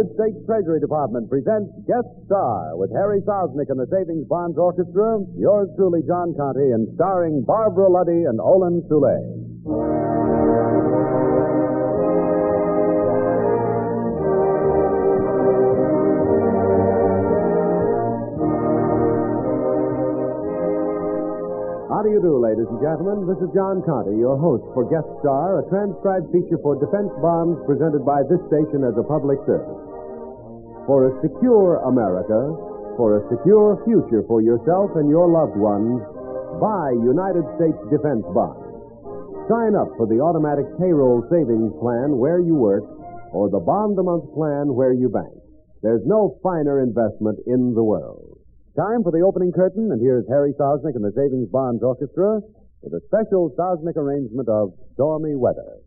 United States Treasury Department presents Guest Star with Harry Sosnick and the Savings Bonds Orchestra, yours truly, John Conte, and starring Barbara Luddy and Olin Soule. How do you do, ladies and gentlemen? This is John Conte, your host for Guest Star, a transcribed feature for defense bonds presented by this station as a public service. For a secure America, for a secure future for yourself and your loved ones, buy United States Defense Bonds. Sign up for the automatic payroll savings plan where you work or the bond a month plan where you bank. There's no finer investment in the world. Time for the opening curtain, and here's Harry Sosnick and the Savings Bonds Orchestra with a special Sosnick arrangement of Stormy Weather.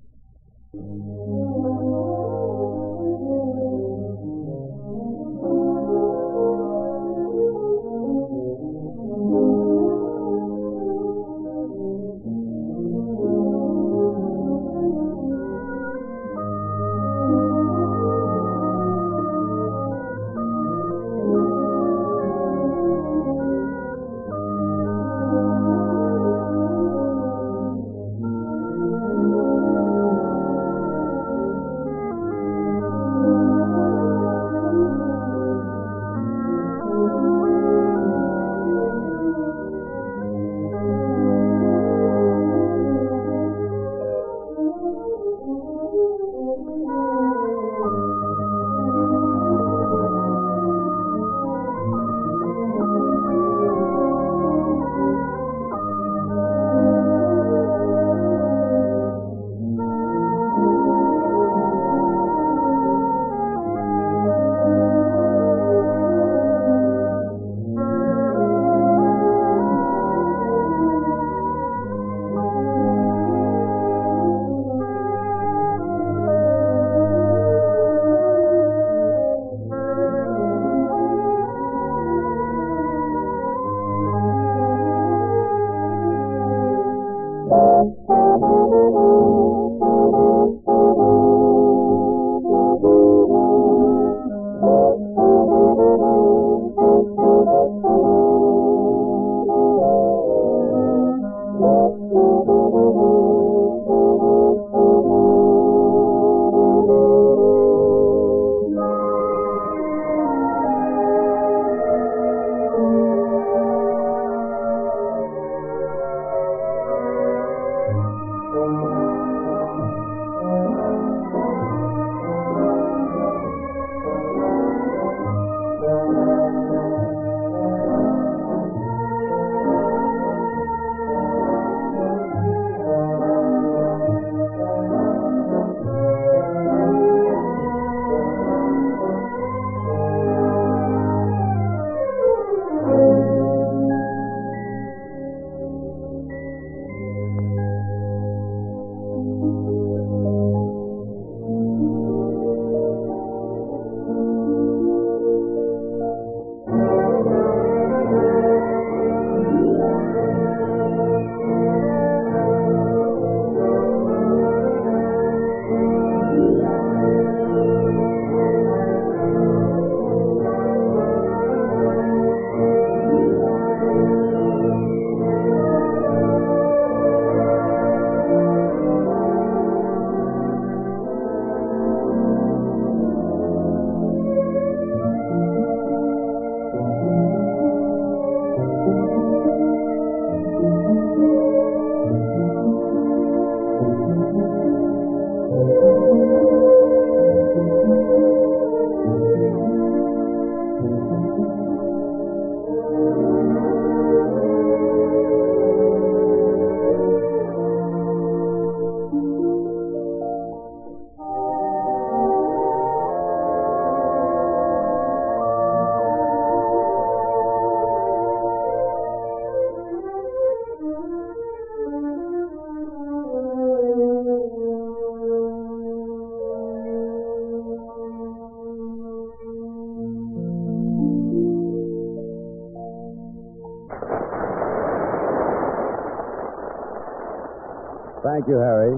Thank you, Harry.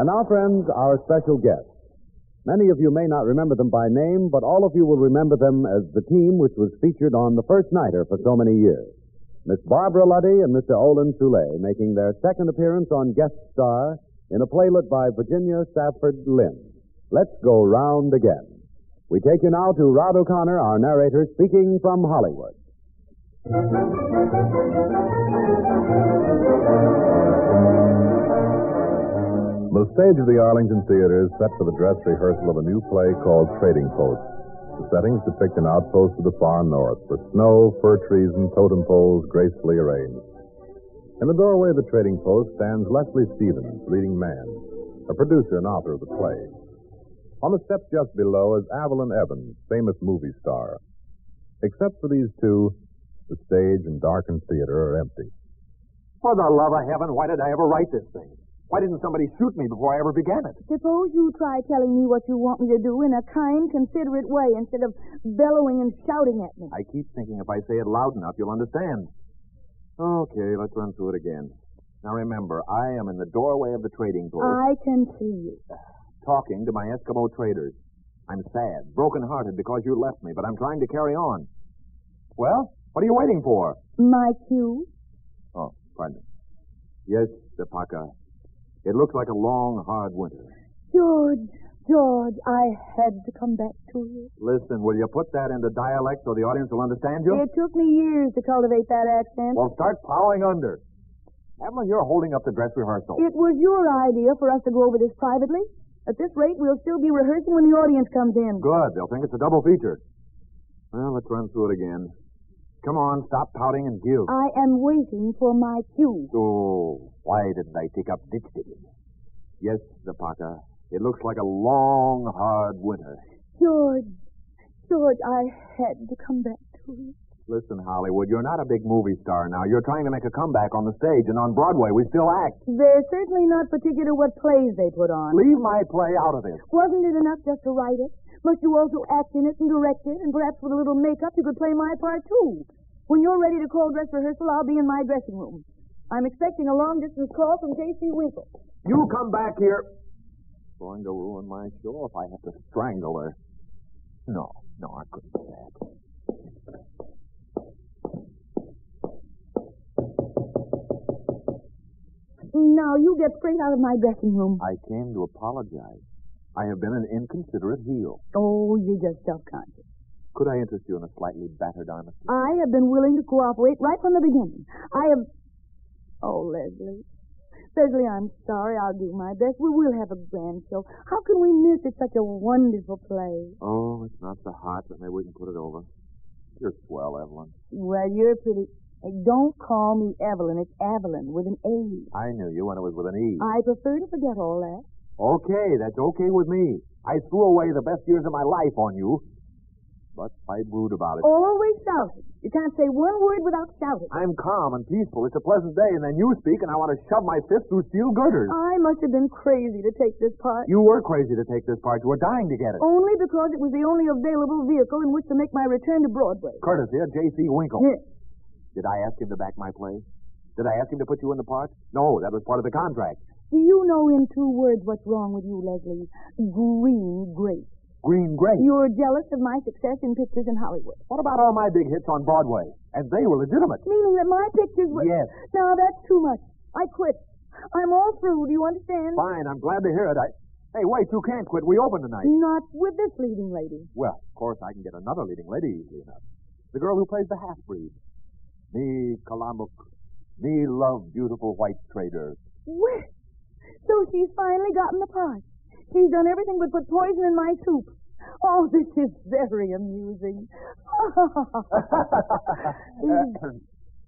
And now, friends, our special guest. Many of you may not remember them by name, but all of you will remember them as the team which was featured on the first nighter for so many years. Miss Barbara Luddy and Mr. Olin Soule making their second appearance on Guest Star in a playlet by Virginia Safford Lynn. Let's go round again. We take you now to Rod O'Connor, our narrator, speaking from Hollywood. Stage of the Arlington Theater is set for the dress rehearsal of a new play called Trading Post. The settings depict an outpost of the far north, with snow, fir trees, and totem poles gracefully arranged. In the doorway of the trading post stands Leslie Stevens, leading man, a producer and author of the play. On the steps just below is Avalyn Evans, famous movie star. Except for these two, the stage and darkened theater are empty. For the love of heaven, why did I ever write this thing? Why didn't somebody shoot me before I ever began it? Suppose you try telling me what you want me to do in a kind, considerate way instead of bellowing and shouting at me. I keep thinking if I say it loud enough, you'll understand. Okay, let's run through it again. Now remember, I am in the doorway of the trading post. I can see you. Talking to my Eskimo traders. I'm sad, broken-hearted because you left me, but I'm trying to carry on. Well, what are you waiting for? My cue? Oh, pardon me. Yes, Sepaka. It looks like a long, hard winter. George, George, I had to come back to you. Listen, will you put that into dialect so the audience will understand you? It took me years to cultivate that accent. Well, start plowing under. Evelyn, you're holding up the dress rehearsal. It was your idea for us to go over this privately. At this rate, we'll still be rehearsing when the audience comes in. Good. They'll think it's a double feature. Well, let's run through it again. Come on, stop pouting and give. I am waiting for my cue. Oh, why didn't I take up ditch digging? Yes, Zapata. It looks like a long, hard winter. George, George, I had to come back to you. Listen, Hollywood, you're not a big movie star now. You're trying to make a comeback on the stage, and on Broadway, we still act. They're certainly not particular what plays they put on. Leave my play out of this. Wasn't it enough just to write it? Must you also act in it and direct it, and perhaps with a little makeup you could play my part too? When you're ready to call dress rehearsal, I'll be in my dressing room. I'm expecting a long distance call from J.C. Winkle. You come back here. Going to ruin my show if I have to strangle her. No, no, I couldn't do that. Now you get straight out of my dressing room. I came to apologize. I have been an inconsiderate heel. Oh, you're just self-conscious. Could I interest you in a slightly battered honesty? I have been willing to cooperate right from the beginning. I have. Oh, Leslie. Leslie, I'm sorry. I'll do my best. We will have a grand show. How can we miss it? Such a wonderful play. Oh, it's not so hot, but maybe we can put it over. You're swell, Evelyn. Well, you're pretty. Hey, don't call me Evelyn. It's Evelyn with an A. I knew you when it was with an E. I prefer to forget all that. Okay, that's okay with me. I threw away the best years of my life on you. But I brood about it. Always shouting. You can't say one word without shouting. I'm calm and peaceful. It's a pleasant day, and then you speak, and I want to shove my fist through steel girders. I must have been crazy to take this part. You were crazy to take this part. You were dying to get it. Only because it was the only available vehicle in which to make my return to Broadway. Courtesy of J.C. Winkle. Yes. Did I ask him to back my play? Did I ask him to put you in the part? No, that was part of the contract. Do you know in two words what's wrong with you, Leslie? Green grape. Green Grape. You're jealous of my success in pictures in Hollywood. What about all my big hits on Broadway? And they were legitimate. Meaning that my pictures were. Yes. Now that's too much. I quit. I'm all through. Do you understand? Fine, I'm glad to hear it. I... Hey, wait, you can't quit. We open tonight. Not with this leading lady. Well, of course, I can get another leading lady easily enough. The girl who plays the half-breed. Me, Kalamuk. Me love beautiful white trader. Well, so she's finally gotten the part. She's done everything but put poison in my soup. Oh, this is very amusing.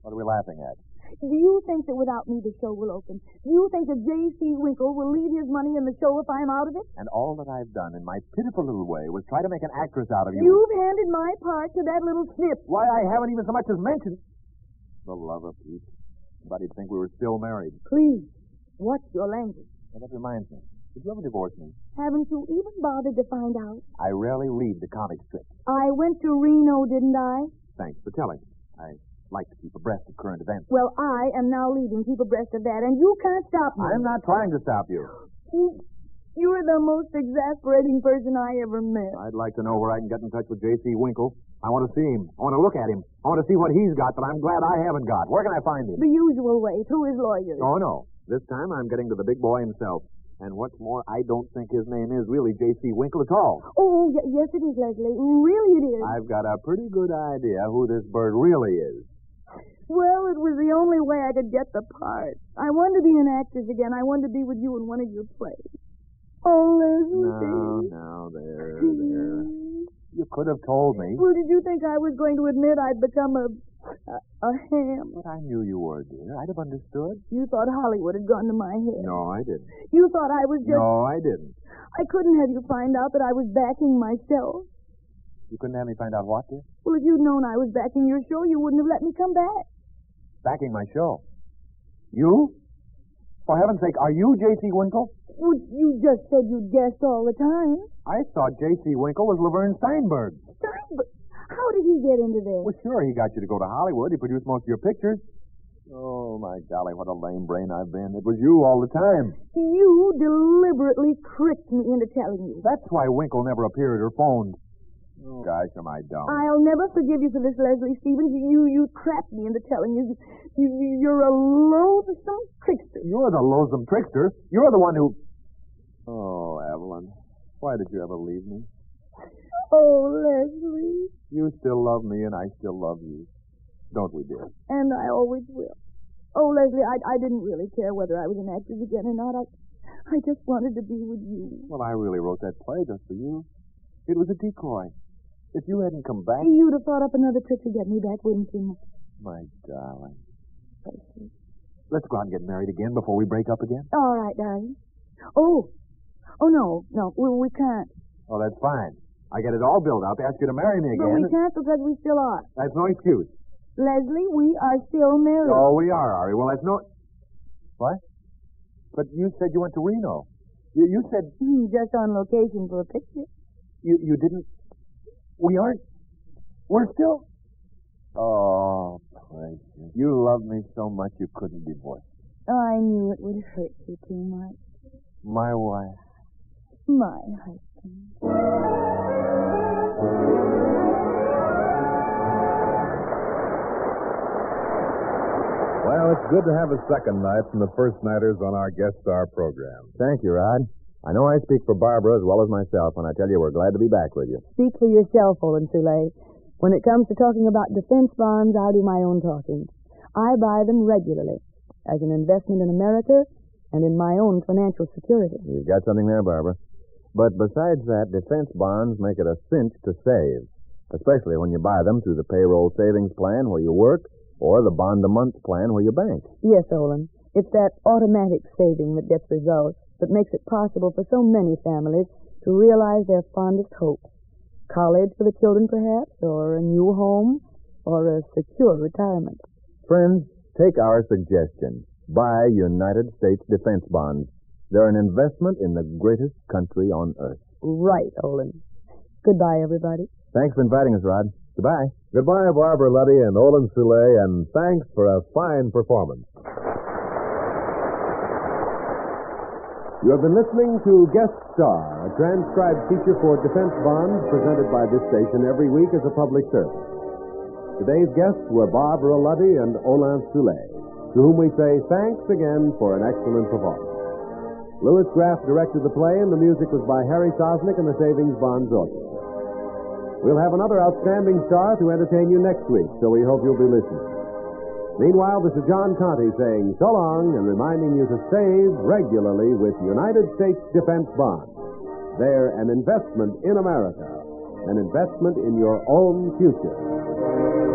what are we laughing at? Do you think that without me the show will open? Do you think that J.C. Winkle will leave his money in the show if I'm out of it? And all that I've done in my pitiful little way was try to make an actress out of you. You've handed my part to that little snip. Why, I haven't even so much as mentioned. The love of Pete. Somebody'd think we were still married. Please, watch your language. Well, that reminds me. Did you ever divorce me? Haven't you even bothered to find out? I rarely read the comic strips. I went to Reno, didn't I? Thanks for telling. I like to keep abreast of current events. Well, I am now leaving. Keep abreast of that, and you can't stop me. I'm not trying to stop you. You, You're the most exasperating person I ever met. I'd like to know where I can get in touch with J.C. Winkle. I want to see him. I want to look at him. I want to see what he's got that I'm glad I haven't got. Where can I find him? The usual way, through his lawyers. Oh, no. This time I'm getting to the big boy himself. And what's more, I don't think his name is really J.C. Winkle at all. Oh, y- yes, it is, Leslie. Really, it is. I've got a pretty good idea who this bird really is. Well, it was the only way I could get the part. I wanted to be an actress again. I wanted to be with you in one of your plays. Oh, Leslie. no, there, there. You could have told me. Well, did you think I was going to admit I'd become a a, a ham? But I knew you were, dear. I'd have understood. You thought Hollywood had gone to my head. No, I didn't. You thought I was just. No, I didn't. I couldn't have you find out that I was backing myself. You couldn't have me find out what, dear? Well, if you'd known I was backing your show, you wouldn't have let me come back. Backing my show. You? For heaven's sake, are you J.C. Winkle? Well, you just said you'd guessed all the time. I thought J.C. Winkle was Laverne Steinberg. Steinberg. How did he get into this? Well, sure, he got you to go to Hollywood. He produced most of your pictures. Oh, my golly, what a lame brain I've been. It was you all the time. You deliberately tricked me into telling you. That's why Winkle never appeared or phoned. Oh, gosh, am I dumb. I'll never forgive you for this, Leslie Stevens. You you trapped me into telling you. You, you you're a loathsome trickster. You're the loathsome trickster. You're the one who. Oh, Evelyn, why did you ever leave me? Oh, Leslie. You still love me, and I still love you. Don't we, dear? And I always will. Oh, Leslie, I I didn't really care whether I was an actress again or not. I I just wanted to be with you. Well, I really wrote that play just for you. It was a decoy. If you hadn't come back, You'd have thought up another trick to get me back, wouldn't you? my darling. Let's go out and get married again before we break up again. All right, darling. Oh, oh no, no, we, we can't. Oh, that's fine. I get it all built up, ask you to marry me But we again. can't because we still are. That's no excuse. Leslie, we are still married. Oh, we are, Ari. Well, that's no. What? But you said you went to Reno. You, you said Hmm, Just on location for a picture. you you didn't. We aren't. We're still. Oh, precious. You love me so much you couldn't divorce. me. I knew it would hurt you too much. My wife. My husband. Well, it's good to have a second night from the first nighters on our guest star program. Thank you, Rod. I know I speak for Barbara as well as myself when I tell you we're glad to be back with you. Speak for yourself, Olin Soule. When it comes to talking about defense bonds, I'll do my own talking. I buy them regularly as an investment in America and in my own financial security. You've got something there, Barbara. But besides that, defense bonds make it a cinch to save, especially when you buy them through the payroll savings plan where you work or the bond a month plan where you bank. Yes, Olin. It's that automatic saving that gets results that makes it possible for so many families to realize their fondest hopes. College for the children, perhaps, or a new home, or a secure retirement. Friends, take our suggestion. Buy United States defense bonds. They're an investment in the greatest country on earth. Right, Olin. Goodbye, everybody. Thanks for inviting us, Rod. Goodbye. Goodbye, Barbara Luddy and Olin Soule, and thanks for a fine performance. You have been listening to Guest Star, a transcribed feature for defense bonds presented by this station every week as a public service. Today's guests were Barbara Luddy and Olin Soule, to whom we say thanks again for an excellent performance. Louis Graff directed the play, and the music was by Harry Sosnick and the Savings Bonds Orchestra. We'll have another outstanding star to entertain you next week, so we hope you'll be listening. Meanwhile, this is John Conte saying so long and reminding you to save regularly with United States Defense Bonds. They're an investment in America, an investment in your own future.